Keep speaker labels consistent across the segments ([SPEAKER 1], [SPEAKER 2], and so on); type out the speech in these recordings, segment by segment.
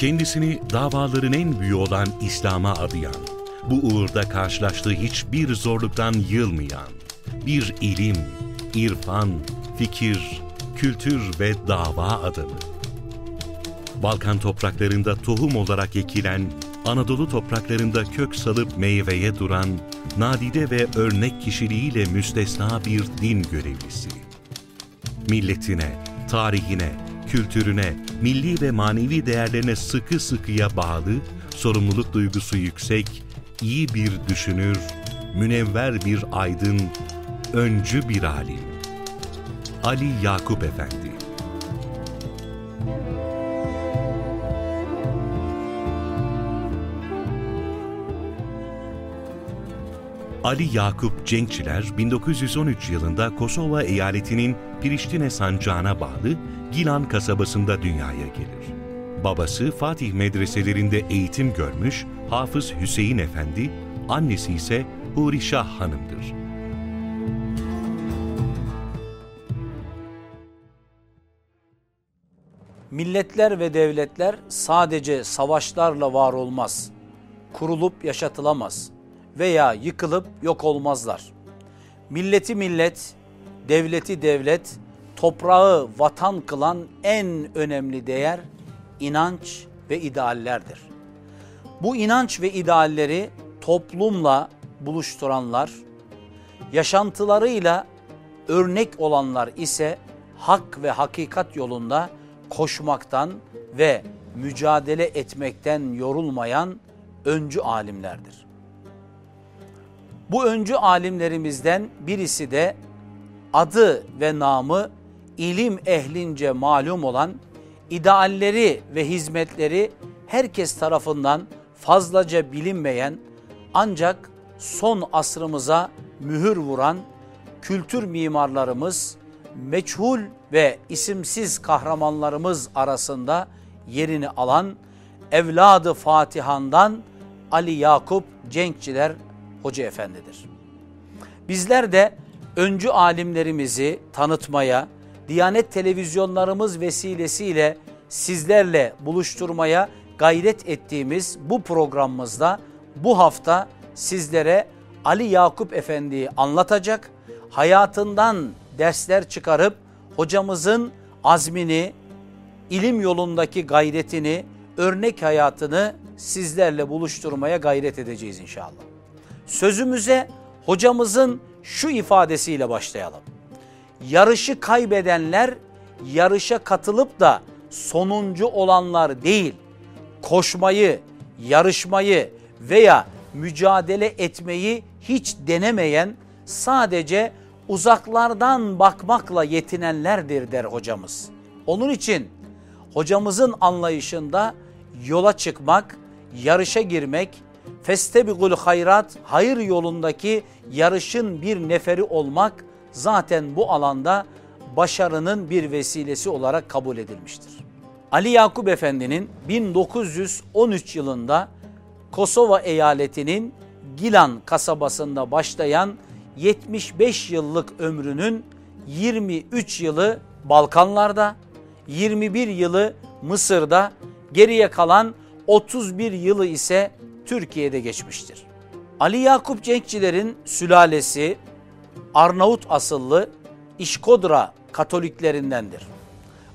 [SPEAKER 1] kendisini davaların en büyüğü olan İslam'a adayan, bu uğurda karşılaştığı hiçbir zorluktan yılmayan, bir ilim, irfan, fikir, kültür ve dava adamı. Balkan topraklarında tohum olarak ekilen, Anadolu topraklarında kök salıp meyveye duran, nadide ve örnek kişiliğiyle müstesna bir din görevlisi. Milletine, tarihine, kültürüne, milli ve manevi değerlerine sıkı sıkıya bağlı, sorumluluk duygusu yüksek, iyi bir düşünür, münevver bir aydın, öncü bir alim. Ali Yakup Efendi Ali Yakup Cenkçiler 1913 yılında Kosova eyaletinin Priştine sancağına bağlı Gilan kasabasında dünyaya gelir. Babası Fatih medreselerinde eğitim görmüş Hafız Hüseyin Efendi, annesi ise Huri Şah Hanım'dır.
[SPEAKER 2] Milletler ve devletler sadece savaşlarla var olmaz, kurulup yaşatılamaz veya yıkılıp yok olmazlar. Milleti millet, devleti devlet, toprağı vatan kılan en önemli değer inanç ve ideallerdir. Bu inanç ve idealleri toplumla buluşturanlar, yaşantılarıyla örnek olanlar ise hak ve hakikat yolunda koşmaktan ve mücadele etmekten yorulmayan öncü alimlerdir. Bu öncü alimlerimizden birisi de adı ve namı ilim ehlince malum olan idealleri ve hizmetleri herkes tarafından fazlaca bilinmeyen ancak son asrımıza mühür vuran kültür mimarlarımız, meçhul ve isimsiz kahramanlarımız arasında yerini alan evladı Fatihan'dan Ali Yakup Cenkçiler Hoca Efendidir. Bizler de öncü alimlerimizi tanıtmaya, Diyanet televizyonlarımız vesilesiyle sizlerle buluşturmaya gayret ettiğimiz bu programımızda bu hafta sizlere Ali Yakup Efendi'yi anlatacak, hayatından dersler çıkarıp hocamızın azmini, ilim yolundaki gayretini, örnek hayatını sizlerle buluşturmaya gayret edeceğiz inşallah. Sözümüze hocamızın şu ifadesiyle başlayalım yarışı kaybedenler yarışa katılıp da sonuncu olanlar değil, koşmayı, yarışmayı veya mücadele etmeyi hiç denemeyen, sadece uzaklardan bakmakla yetinenlerdir der hocamız. Onun için hocamızın anlayışında yola çıkmak, yarışa girmek, festebigul hayrat, hayır yolundaki yarışın bir neferi olmak zaten bu alanda başarının bir vesilesi olarak kabul edilmiştir. Ali Yakup Efendi'nin 1913 yılında Kosova eyaletinin Gilan kasabasında başlayan 75 yıllık ömrünün 23 yılı Balkanlarda, 21 yılı Mısır'da, geriye kalan 31 yılı ise Türkiye'de geçmiştir. Ali Yakup Cenkçilerin sülalesi Arnavut asıllı İşkodra Katoliklerindendir.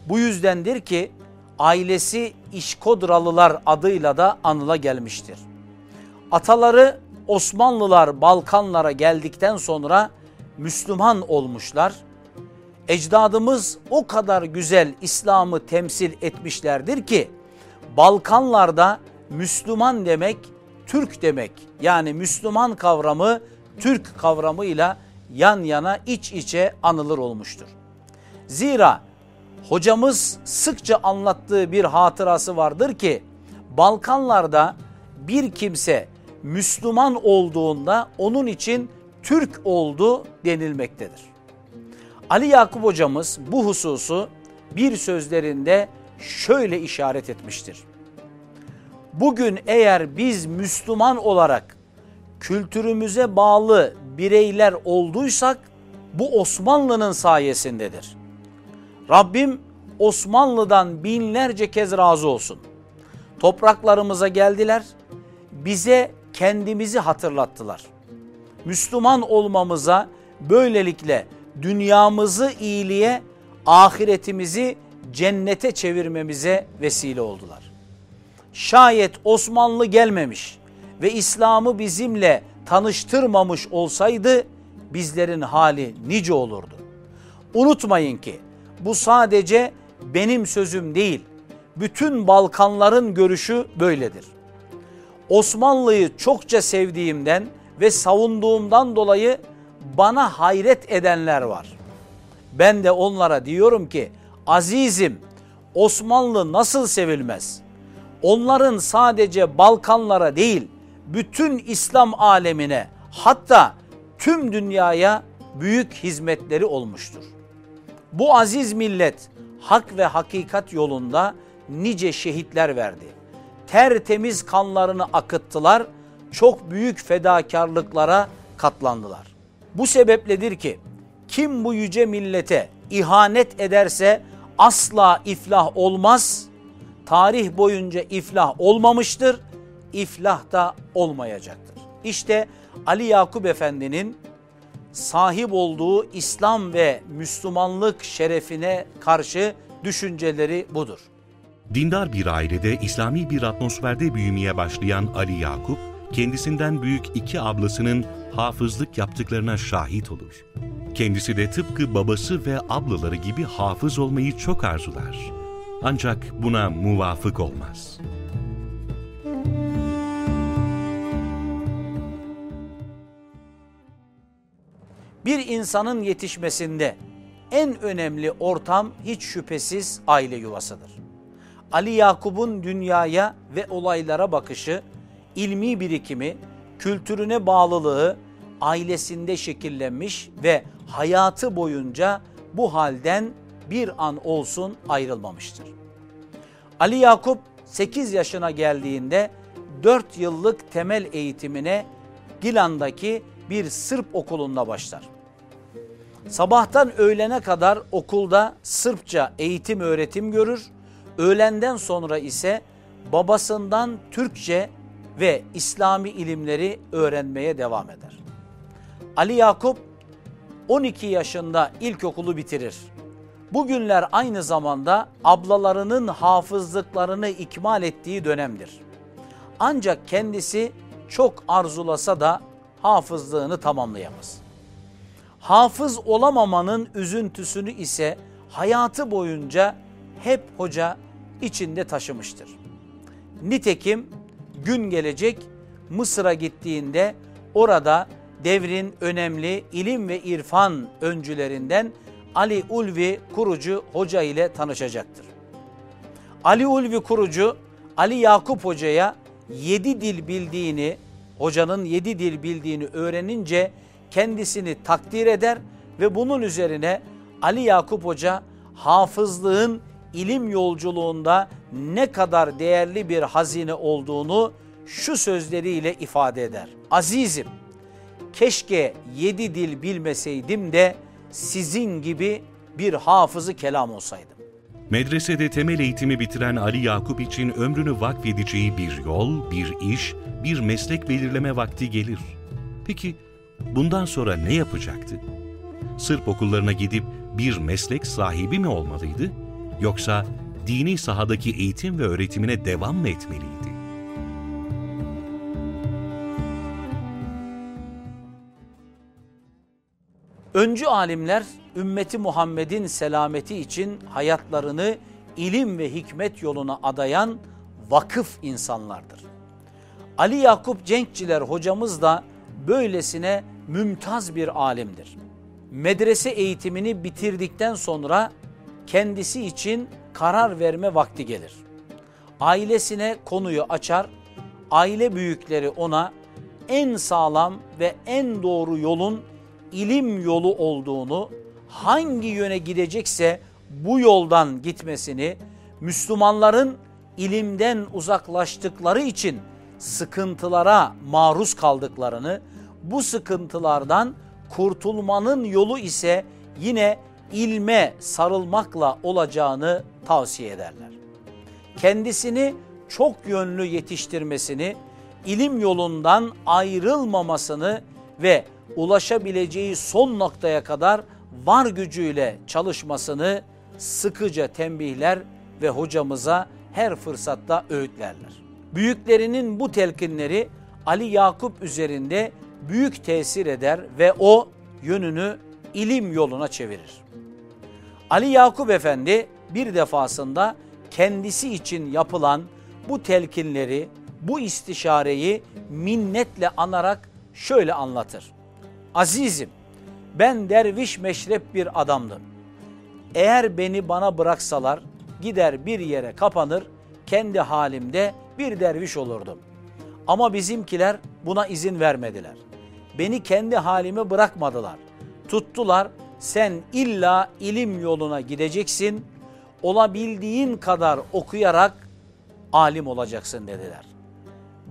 [SPEAKER 2] Bu yüzdendir ki ailesi İşkodralılar adıyla da anıla gelmiştir. Ataları Osmanlılar Balkanlara geldikten sonra Müslüman olmuşlar. Ecdadımız o kadar güzel İslam'ı temsil etmişlerdir ki Balkanlarda Müslüman demek Türk demek. Yani Müslüman kavramı Türk kavramıyla yan yana iç içe anılır olmuştur. Zira hocamız sıkça anlattığı bir hatırası vardır ki Balkanlarda bir kimse Müslüman olduğunda onun için Türk oldu denilmektedir. Ali Yakup hocamız bu hususu bir sözlerinde şöyle işaret etmiştir. Bugün eğer biz Müslüman olarak kültürümüze bağlı bireyler olduysak bu Osmanlı'nın sayesindedir. Rabbim Osmanlı'dan binlerce kez razı olsun. Topraklarımıza geldiler, bize kendimizi hatırlattılar. Müslüman olmamıza böylelikle dünyamızı iyiliğe, ahiretimizi cennete çevirmemize vesile oldular. Şayet Osmanlı gelmemiş ve İslam'ı bizimle tanıştırmamış olsaydı bizlerin hali nice olurdu. Unutmayın ki bu sadece benim sözüm değil. Bütün Balkanların görüşü böyledir. Osmanlı'yı çokça sevdiğimden ve savunduğumdan dolayı bana hayret edenler var. Ben de onlara diyorum ki azizim Osmanlı nasıl sevilmez? Onların sadece Balkanlara değil bütün İslam alemine hatta tüm dünyaya büyük hizmetleri olmuştur. Bu aziz millet hak ve hakikat yolunda nice şehitler verdi. Tertemiz kanlarını akıttılar, çok büyük fedakarlıklara katlandılar. Bu sebepledir ki kim bu yüce millete ihanet ederse asla iflah olmaz. Tarih boyunca iflah olmamıştır, iflah da olmayacaktır. İşte Ali Yakup Efendi'nin sahip olduğu İslam ve Müslümanlık şerefine karşı düşünceleri budur.
[SPEAKER 1] Dindar bir ailede İslami bir atmosferde büyümeye başlayan Ali Yakup, kendisinden büyük iki ablasının hafızlık yaptıklarına şahit olur. Kendisi de tıpkı babası ve ablaları gibi hafız olmayı çok arzular. Ancak buna muvafık olmaz.
[SPEAKER 2] Bir insanın yetişmesinde en önemli ortam hiç şüphesiz aile yuvasıdır. Ali Yakup'un dünyaya ve olaylara bakışı, ilmi birikimi, kültürüne bağlılığı ailesinde şekillenmiş ve hayatı boyunca bu halden bir an olsun ayrılmamıştır. Ali Yakup 8 yaşına geldiğinde 4 yıllık temel eğitimine Gilan'daki bir Sırp okulunda başlar. Sabahtan öğlene kadar okulda Sırpça eğitim öğretim görür. Öğlenden sonra ise babasından Türkçe ve İslami ilimleri öğrenmeye devam eder. Ali Yakup 12 yaşında ilkokulu bitirir. Bugünler aynı zamanda ablalarının hafızlıklarını ikmal ettiği dönemdir. Ancak kendisi çok arzulasa da hafızlığını tamamlayamaz. Hafız olamamanın üzüntüsünü ise hayatı boyunca hep hoca içinde taşımıştır. Nitekim gün gelecek Mısır'a gittiğinde orada devrin önemli ilim ve irfan öncülerinden Ali Ulvi kurucu hoca ile tanışacaktır. Ali Ulvi kurucu Ali Yakup hocaya yedi dil bildiğini, hocanın yedi dil bildiğini öğrenince kendisini takdir eder ve bunun üzerine Ali Yakup Hoca hafızlığın ilim yolculuğunda ne kadar değerli bir hazine olduğunu şu sözleriyle ifade eder. Azizim, keşke yedi dil bilmeseydim de sizin gibi bir hafızı kelam olsaydım.
[SPEAKER 1] Medresede temel eğitimi bitiren Ali Yakup için ömrünü vakfedeceği bir yol, bir iş, bir meslek belirleme vakti gelir. Peki bundan sonra ne yapacaktı? Sırp okullarına gidip bir meslek sahibi mi olmalıydı? Yoksa dini sahadaki eğitim ve öğretimine devam mı etmeliydi?
[SPEAKER 2] Öncü alimler ümmeti Muhammed'in selameti için hayatlarını ilim ve hikmet yoluna adayan vakıf insanlardır. Ali Yakup Cenkçiler hocamız da böylesine mümtaz bir alimdir. Medrese eğitimini bitirdikten sonra kendisi için karar verme vakti gelir. Ailesine konuyu açar, aile büyükleri ona en sağlam ve en doğru yolun ilim yolu olduğunu, hangi yöne gidecekse bu yoldan gitmesini, Müslümanların ilimden uzaklaştıkları için sıkıntılara maruz kaldıklarını, bu sıkıntılardan kurtulmanın yolu ise yine ilme sarılmakla olacağını tavsiye ederler. Kendisini çok yönlü yetiştirmesini, ilim yolundan ayrılmamasını ve ulaşabileceği son noktaya kadar var gücüyle çalışmasını sıkıca tembihler ve hocamıza her fırsatta öğütlerler. Büyüklerinin bu telkinleri Ali Yakup üzerinde büyük tesir eder ve o yönünü ilim yoluna çevirir. Ali Yakup Efendi bir defasında kendisi için yapılan bu telkinleri, bu istişareyi minnetle anarak şöyle anlatır. Azizim, ben derviş meşrep bir adamdım. Eğer beni bana bıraksalar gider bir yere kapanır, kendi halimde bir derviş olurdum. Ama bizimkiler buna izin vermediler. Beni kendi halime bırakmadılar. Tuttular, sen illa ilim yoluna gideceksin, olabildiğin kadar okuyarak alim olacaksın dediler.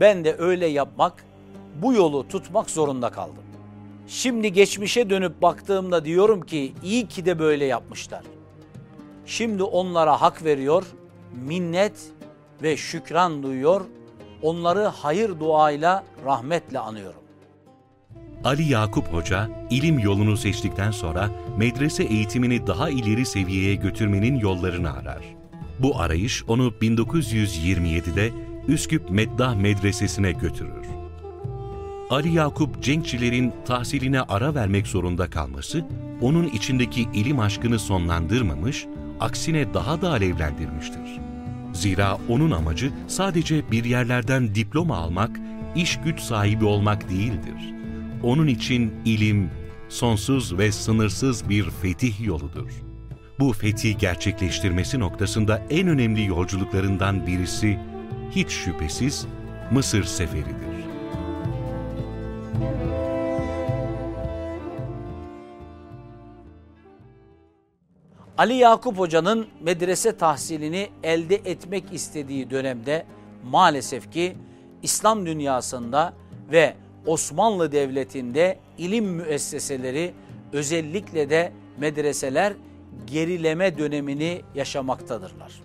[SPEAKER 2] Ben de öyle yapmak, bu yolu tutmak zorunda kaldım. Şimdi geçmişe dönüp baktığımda diyorum ki iyi ki de böyle yapmışlar. Şimdi onlara hak veriyor, minnet ve şükran duyuyor, onları hayır duayla, rahmetle anıyorum.
[SPEAKER 1] Ali Yakup Hoca, ilim yolunu seçtikten sonra medrese eğitimini daha ileri seviyeye götürmenin yollarını arar. Bu arayış onu 1927'de Üsküp Meddah Medresesi'ne götürür. Ali Yakup Cenkçilerin tahsiline ara vermek zorunda kalması, onun içindeki ilim aşkını sonlandırmamış, aksine daha da alevlendirmiştir. Zira onun amacı sadece bir yerlerden diploma almak, iş güç sahibi olmak değildir. Onun için ilim, sonsuz ve sınırsız bir fetih yoludur. Bu fethi gerçekleştirmesi noktasında en önemli yolculuklarından birisi, hiç şüphesiz Mısır seferidir.
[SPEAKER 2] Ali Yakup Hoca'nın medrese tahsilini elde etmek istediği dönemde maalesef ki İslam dünyasında ve Osmanlı Devleti'nde ilim müesseseleri özellikle de medreseler gerileme dönemini yaşamaktadırlar.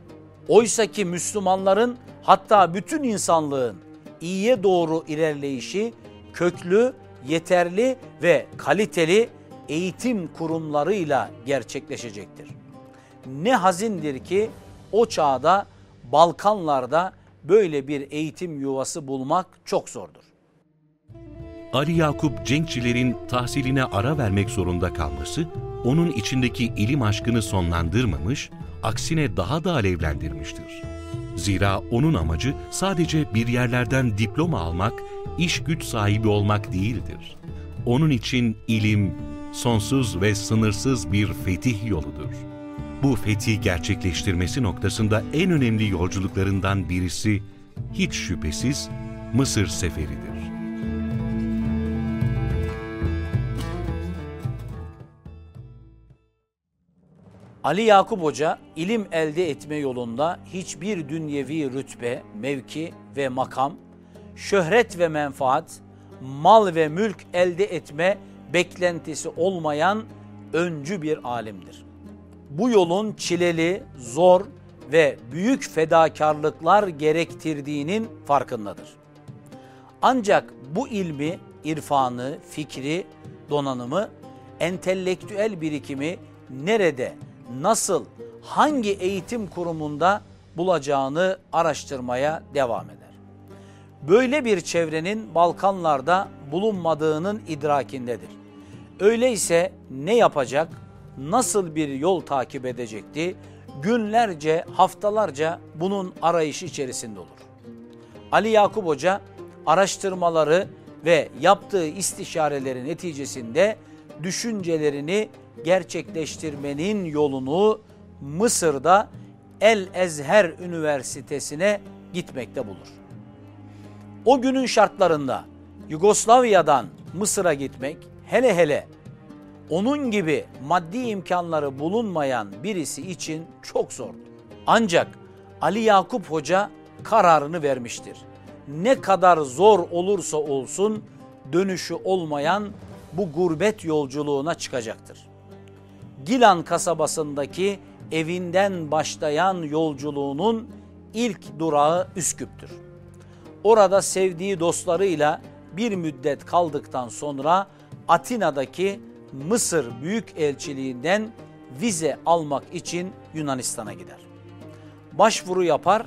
[SPEAKER 2] Oysa ki Müslümanların hatta bütün insanlığın iyiye doğru ilerleyişi köklü, yeterli ve kaliteli eğitim kurumlarıyla gerçekleşecektir. Ne hazindir ki o çağda Balkanlarda böyle bir eğitim yuvası bulmak çok zordur.
[SPEAKER 1] Ali Yakup Cenkçilerin tahsiline ara vermek zorunda kalması, onun içindeki ilim aşkını sonlandırmamış, aksine daha da alevlendirmiştir. Zira onun amacı sadece bir yerlerden diploma almak, iş güç sahibi olmak değildir. Onun için ilim, sonsuz ve sınırsız bir fetih yoludur. Bu fethi gerçekleştirmesi noktasında en önemli yolculuklarından birisi, hiç şüphesiz Mısır seferidir.
[SPEAKER 2] Ali Yakup Hoca ilim elde etme yolunda hiçbir dünyevi rütbe, mevki ve makam, şöhret ve menfaat, mal ve mülk elde etme beklentisi olmayan öncü bir alimdir. Bu yolun çileli, zor ve büyük fedakarlıklar gerektirdiğinin farkındadır. Ancak bu ilmi, irfanı, fikri, donanımı, entelektüel birikimi nerede, nasıl, hangi eğitim kurumunda bulacağını araştırmaya devam eder. Böyle bir çevrenin Balkanlarda bulunmadığının idrakindedir. Öyleyse ne yapacak, nasıl bir yol takip edecekti? Günlerce, haftalarca bunun arayışı içerisinde olur. Ali Yakup Hoca araştırmaları ve yaptığı istişareleri neticesinde düşüncelerini gerçekleştirmenin yolunu Mısır'da El Ezher Üniversitesi'ne gitmekte bulur. O günün şartlarında Yugoslavya'dan Mısır'a gitmek hele hele onun gibi maddi imkanları bulunmayan birisi için çok zordu. Ancak Ali Yakup Hoca kararını vermiştir. Ne kadar zor olursa olsun dönüşü olmayan bu gurbet yolculuğuna çıkacaktır. Gilan kasabasındaki evinden başlayan yolculuğunun ilk durağı Üsküp'tür. Orada sevdiği dostlarıyla bir müddet kaldıktan sonra Atina'daki Mısır Büyükelçiliğinden vize almak için Yunanistan'a gider. Başvuru yapar,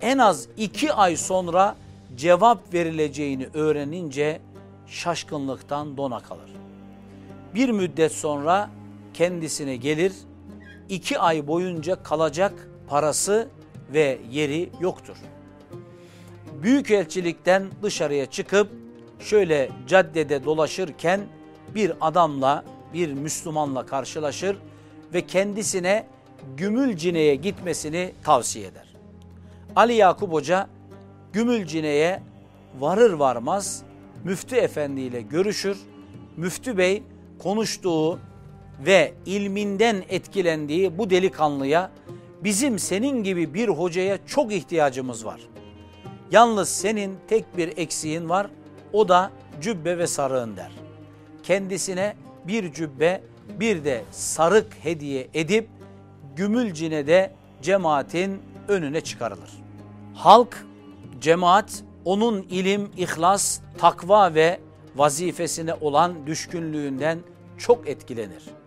[SPEAKER 2] en az iki ay sonra cevap verileceğini öğrenince şaşkınlıktan dona kalır. Bir müddet sonra kendisine gelir, iki ay boyunca kalacak parası ve yeri yoktur. Büyükelçilikten dışarıya çıkıp şöyle caddede dolaşırken bir adamla, bir Müslümanla karşılaşır ve kendisine Gümülcine'ye gitmesini tavsiye eder. Ali Yakup Hoca Gümülcine'ye varır varmaz Müftü Efendi ile görüşür. Müftü Bey konuştuğu ve ilminden etkilendiği bu delikanlıya bizim senin gibi bir hocaya çok ihtiyacımız var. Yalnız senin tek bir eksiğin var o da cübbe ve sarığın der. Kendisine bir cübbe bir de sarık hediye edip Gümülcine'de cemaatin önüne çıkarılır. Halk, cemaat onun ilim, ihlas, takva ve vazifesine olan düşkünlüğünden çok etkilenir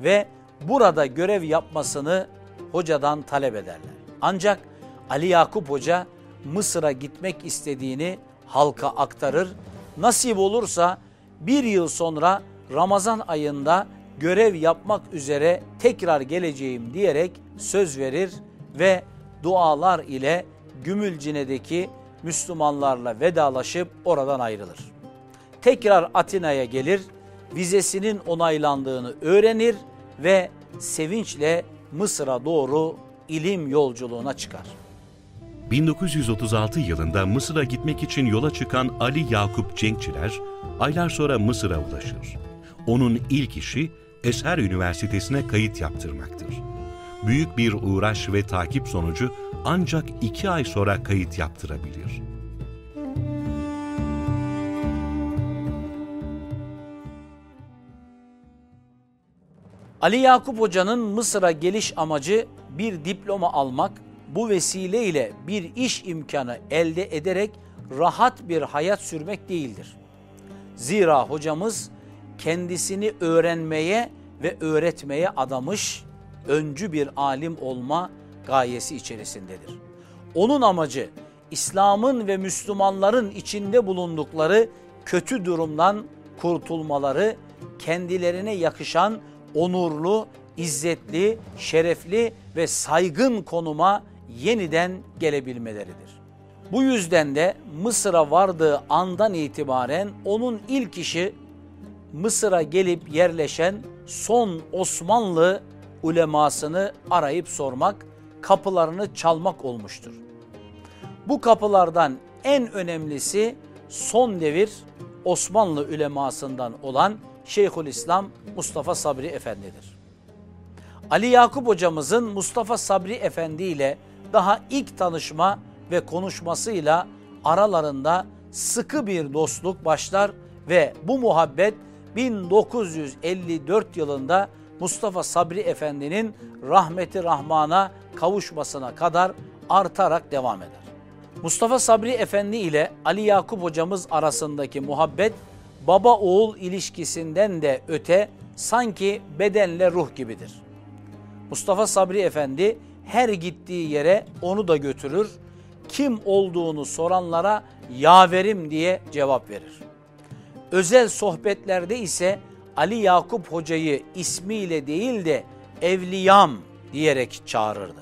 [SPEAKER 2] ve burada görev yapmasını hocadan talep ederler. Ancak Ali Yakup Hoca Mısır'a gitmek istediğini halka aktarır. Nasip olursa bir yıl sonra Ramazan ayında görev yapmak üzere tekrar geleceğim diyerek söz verir ve dualar ile Gümülcine'deki Müslümanlarla vedalaşıp oradan ayrılır. Tekrar Atina'ya gelir, vizesinin onaylandığını öğrenir ve sevinçle Mısır'a doğru ilim yolculuğuna çıkar.
[SPEAKER 1] 1936 yılında Mısır'a gitmek için yola çıkan Ali Yakup Cenkçiler aylar sonra Mısır'a ulaşır. Onun ilk işi Eser Üniversitesi'ne kayıt yaptırmaktır. Büyük bir uğraş ve takip sonucu ancak iki ay sonra kayıt yaptırabilir.
[SPEAKER 2] Ali Yakup Hoca'nın Mısır'a geliş amacı bir diploma almak, bu vesileyle bir iş imkanı elde ederek rahat bir hayat sürmek değildir. Zira hocamız kendisini öğrenmeye ve öğretmeye adamış öncü bir alim olma gayesi içerisindedir. Onun amacı İslam'ın ve Müslümanların içinde bulundukları kötü durumdan kurtulmaları, kendilerine yakışan onurlu, izzetli, şerefli ve saygın konuma yeniden gelebilmeleridir. Bu yüzden de Mısır'a vardığı andan itibaren onun ilk işi Mısır'a gelip yerleşen son Osmanlı ulemasını arayıp sormak, kapılarını çalmak olmuştur. Bu kapılardan en önemlisi son devir Osmanlı ulemasından olan Şeyhülislam Mustafa Sabri Efendi'dir. Ali Yakup hocamızın Mustafa Sabri Efendi ile daha ilk tanışma ve konuşmasıyla aralarında sıkı bir dostluk başlar ve bu muhabbet 1954 yılında Mustafa Sabri Efendi'nin rahmeti rahmana kavuşmasına kadar artarak devam eder. Mustafa Sabri Efendi ile Ali Yakup hocamız arasındaki muhabbet baba oğul ilişkisinden de öte sanki bedenle ruh gibidir. Mustafa Sabri Efendi her gittiği yere onu da götürür. Kim olduğunu soranlara yaverim diye cevap verir. Özel sohbetlerde ise Ali Yakup Hoca'yı ismiyle değil de evliyam diyerek çağırırdı.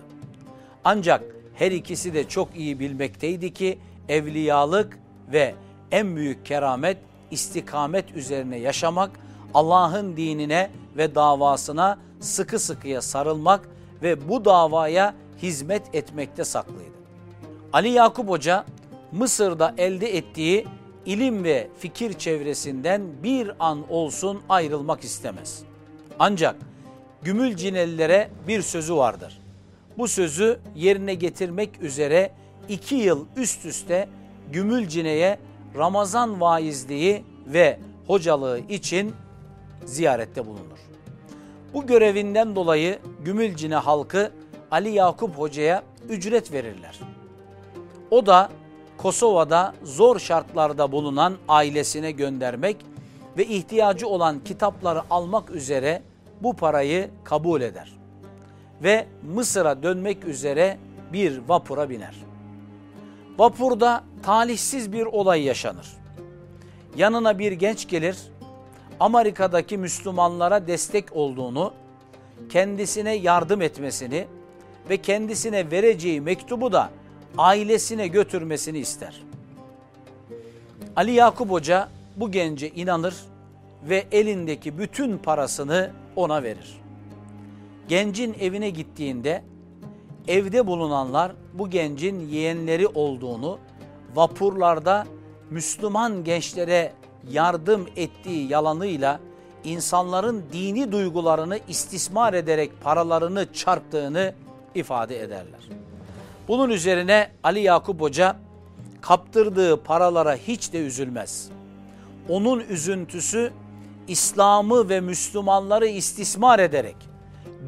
[SPEAKER 2] Ancak her ikisi de çok iyi bilmekteydi ki evliyalık ve en büyük keramet istikamet üzerine yaşamak, Allah'ın dinine ve davasına sıkı sıkıya sarılmak ve bu davaya hizmet etmekte saklıydı. Ali Yakup Hoca Mısır'da elde ettiği ilim ve fikir çevresinden bir an olsun ayrılmak istemez. Ancak Gümülcinelilere bir sözü vardır. Bu sözü yerine getirmek üzere iki yıl üst üste Gümülcine'ye Ramazan vaizliği ve hocalığı için ziyarette bulunur. Bu görevinden dolayı Gümülcine halkı Ali Yakup Hoca'ya ücret verirler. O da Kosova'da zor şartlarda bulunan ailesine göndermek ve ihtiyacı olan kitapları almak üzere bu parayı kabul eder. Ve Mısır'a dönmek üzere bir vapura biner. Vapurda talihsiz bir olay yaşanır. Yanına bir genç gelir, Amerika'daki Müslümanlara destek olduğunu, kendisine yardım etmesini ve kendisine vereceği mektubu da ailesine götürmesini ister. Ali Yakup Hoca bu gence inanır ve elindeki bütün parasını ona verir. Gencin evine gittiğinde evde bulunanlar bu gencin yeğenleri olduğunu, vapurlarda Müslüman gençlere yardım ettiği yalanıyla insanların dini duygularını istismar ederek paralarını çarptığını ifade ederler. Bunun üzerine Ali Yakup Hoca kaptırdığı paralara hiç de üzülmez. Onun üzüntüsü İslam'ı ve Müslümanları istismar ederek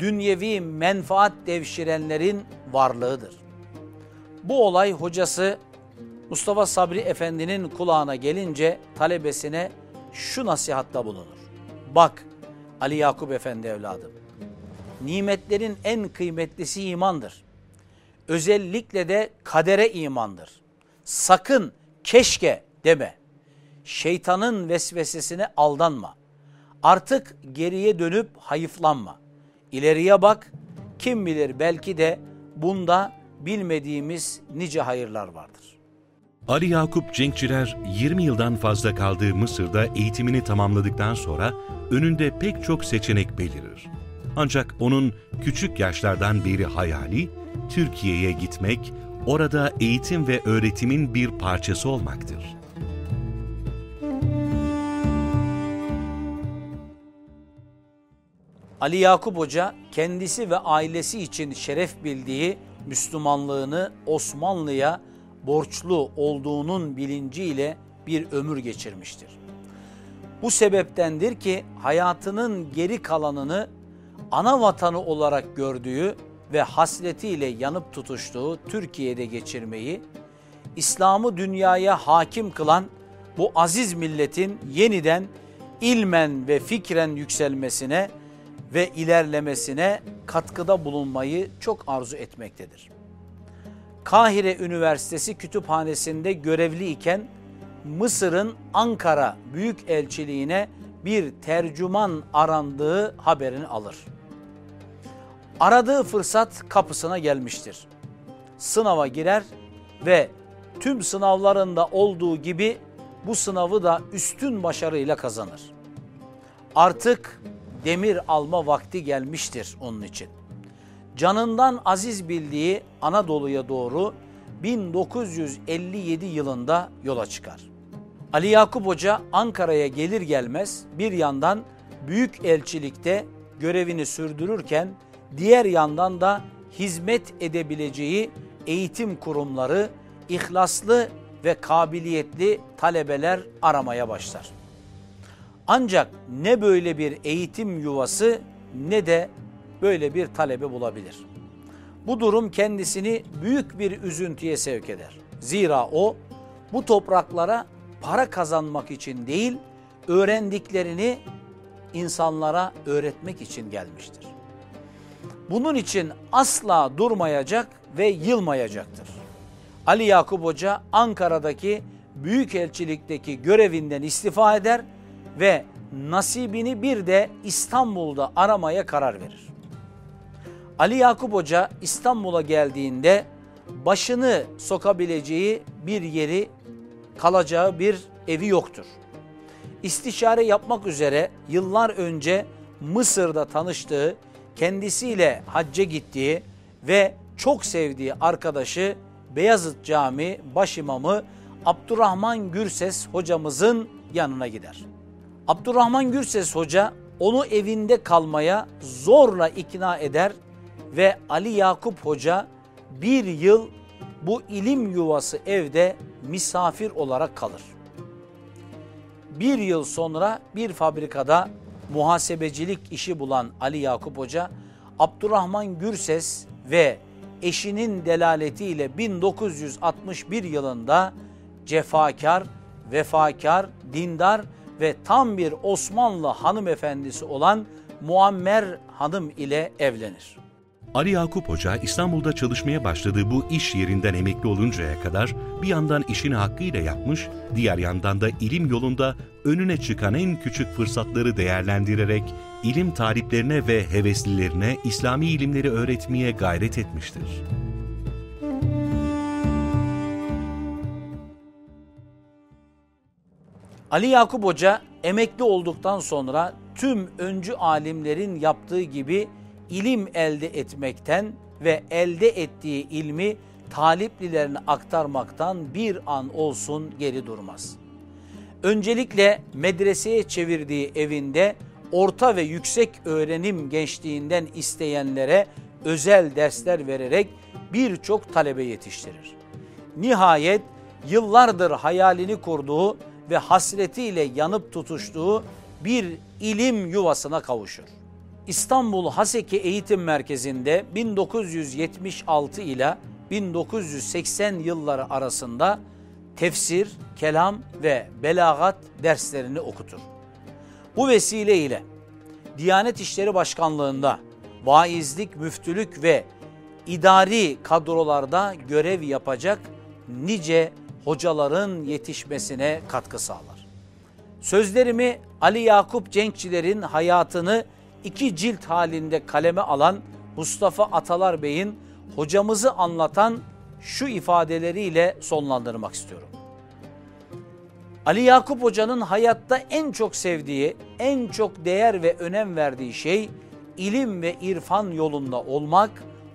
[SPEAKER 2] dünyevi menfaat devşirenlerin varlığıdır. Bu olay hocası Mustafa Sabri Efendi'nin kulağına gelince talebesine şu nasihatta bulunur. Bak Ali Yakup Efendi evladım, nimetlerin en kıymetlisi imandır. Özellikle de kadere imandır. Sakın keşke deme. Şeytanın vesvesesine aldanma. Artık geriye dönüp hayıflanma. İleriye bak, kim bilir belki de bunda bilmediğimiz nice hayırlar vardır.
[SPEAKER 1] Ali Yakup Cenkçiler 20 yıldan fazla kaldığı Mısır'da eğitimini tamamladıktan sonra önünde pek çok seçenek belirir. Ancak onun küçük yaşlardan beri hayali Türkiye'ye gitmek, orada eğitim ve öğretimin bir parçası olmaktır.
[SPEAKER 2] Ali Yakup Hoca kendisi ve ailesi için şeref bildiği Müslümanlığını Osmanlı'ya borçlu olduğunun bilinciyle bir ömür geçirmiştir. Bu sebeptendir ki hayatının geri kalanını ana vatanı olarak gördüğü ve hasretiyle yanıp tutuştuğu Türkiye'de geçirmeyi, İslam'ı dünyaya hakim kılan bu aziz milletin yeniden ilmen ve fikren yükselmesine ve ilerlemesine katkıda bulunmayı çok arzu etmektedir. Kahire Üniversitesi Kütüphanesi'nde görevli iken Mısır'ın Ankara Büyükelçiliğine bir tercüman arandığı haberini alır. Aradığı fırsat kapısına gelmiştir. Sınava girer ve tüm sınavlarında olduğu gibi bu sınavı da üstün başarıyla kazanır. Artık demir alma vakti gelmiştir onun için. Canından aziz bildiği Anadolu'ya doğru 1957 yılında yola çıkar. Ali Yakup Hoca Ankara'ya gelir gelmez bir yandan büyük elçilikte görevini sürdürürken diğer yandan da hizmet edebileceği eğitim kurumları, ihlaslı ve kabiliyetli talebeler aramaya başlar. Ancak ne böyle bir eğitim yuvası ne de böyle bir talebe bulabilir. Bu durum kendisini büyük bir üzüntüye sevk eder. Zira o bu topraklara para kazanmak için değil, öğrendiklerini insanlara öğretmek için gelmiştir. Bunun için asla durmayacak ve yılmayacaktır. Ali Yakup Hoca Ankara'daki Büyükelçilik'teki görevinden istifa eder ve nasibini bir de İstanbul'da aramaya karar verir. Ali Yakup Hoca İstanbul'a geldiğinde başını sokabileceği bir yeri, kalacağı bir evi yoktur. İstişare yapmak üzere yıllar önce Mısır'da tanıştığı, kendisiyle hacca gittiği ve çok sevdiği arkadaşı Beyazıt Camii başimamı Abdurrahman Gürses hocamızın yanına gider. Abdurrahman Gürses hoca onu evinde kalmaya zorla ikna eder ve Ali Yakup Hoca bir yıl bu ilim yuvası evde misafir olarak kalır. Bir yıl sonra bir fabrikada muhasebecilik işi bulan Ali Yakup Hoca, Abdurrahman Gürses ve eşinin delaletiyle 1961 yılında cefakar, vefakar, dindar ve tam bir Osmanlı hanımefendisi olan Muammer Hanım ile evlenir.
[SPEAKER 1] Ali Yakup Hoca İstanbul'da çalışmaya başladığı bu iş yerinden emekli oluncaya kadar bir yandan işini hakkıyla yapmış, diğer yandan da ilim yolunda önüne çıkan en küçük fırsatları değerlendirerek ilim taliplerine ve heveslilerine İslami ilimleri öğretmeye gayret etmiştir.
[SPEAKER 2] Ali Yakup Hoca emekli olduktan sonra tüm öncü alimlerin yaptığı gibi ilim elde etmekten ve elde ettiği ilmi taliplilerine aktarmaktan bir an olsun geri durmaz. Öncelikle medreseye çevirdiği evinde orta ve yüksek öğrenim gençliğinden isteyenlere özel dersler vererek birçok talebe yetiştirir. Nihayet yıllardır hayalini kurduğu ve hasretiyle yanıp tutuştuğu bir ilim yuvasına kavuşur. İstanbul Haseki Eğitim Merkezi'nde 1976 ile 1980 yılları arasında tefsir, kelam ve belagat derslerini okutur. Bu vesileyle Diyanet İşleri Başkanlığı'nda vaizlik, müftülük ve idari kadrolarda görev yapacak nice hocaların yetişmesine katkı sağlar. Sözlerimi Ali Yakup Cenkçiler'in hayatını iki cilt halinde kaleme alan Mustafa Atalar Bey'in hocamızı anlatan şu ifadeleriyle sonlandırmak istiyorum. Ali Yakup Hoca'nın hayatta en çok sevdiği, en çok değer ve önem verdiği şey ilim ve irfan yolunda olmak,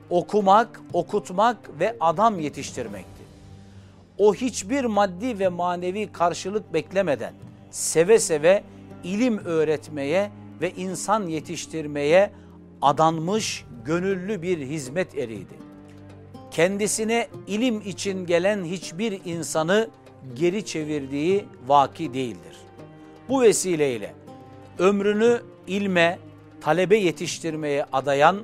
[SPEAKER 2] okumak, okutmak ve adam yetiştirmekti. O hiçbir maddi ve manevi karşılık beklemeden seve seve ilim öğretmeye ve insan yetiştirmeye adanmış gönüllü bir hizmet eriydi. Kendisine ilim için gelen hiçbir insanı geri çevirdiği vaki değildir. Bu vesileyle ömrünü ilme, talebe yetiştirmeye adayan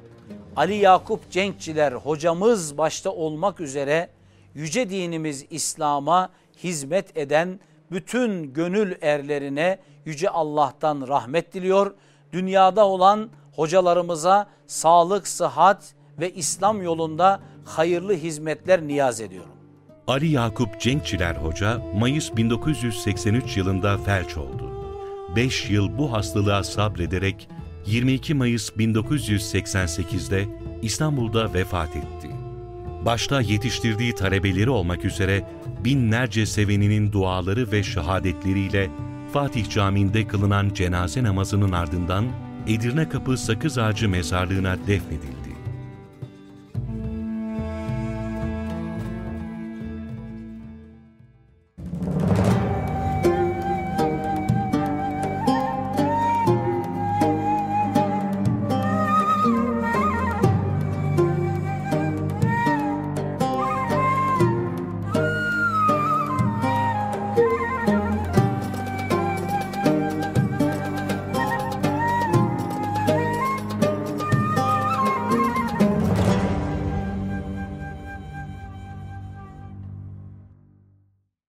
[SPEAKER 2] Ali Yakup Cenkçiler hocamız başta olmak üzere yüce dinimiz İslam'a hizmet eden bütün gönül erlerine yüce Allah'tan rahmet diliyor. Dünyada olan hocalarımıza sağlık, sıhhat ve İslam yolunda hayırlı hizmetler niyaz ediyorum.
[SPEAKER 1] Ali Yakup Cenkçiler Hoca Mayıs 1983 yılında felç oldu. 5 yıl bu hastalığa sabrederek 22 Mayıs 1988'de İstanbul'da vefat etti. Başta yetiştirdiği talebeleri olmak üzere binlerce seveninin duaları ve şehadetleriyle Fatih Camii'nde kılınan cenaze namazının ardından Edirne Kapı Sakız Ağacı mezarlığına defnedildi.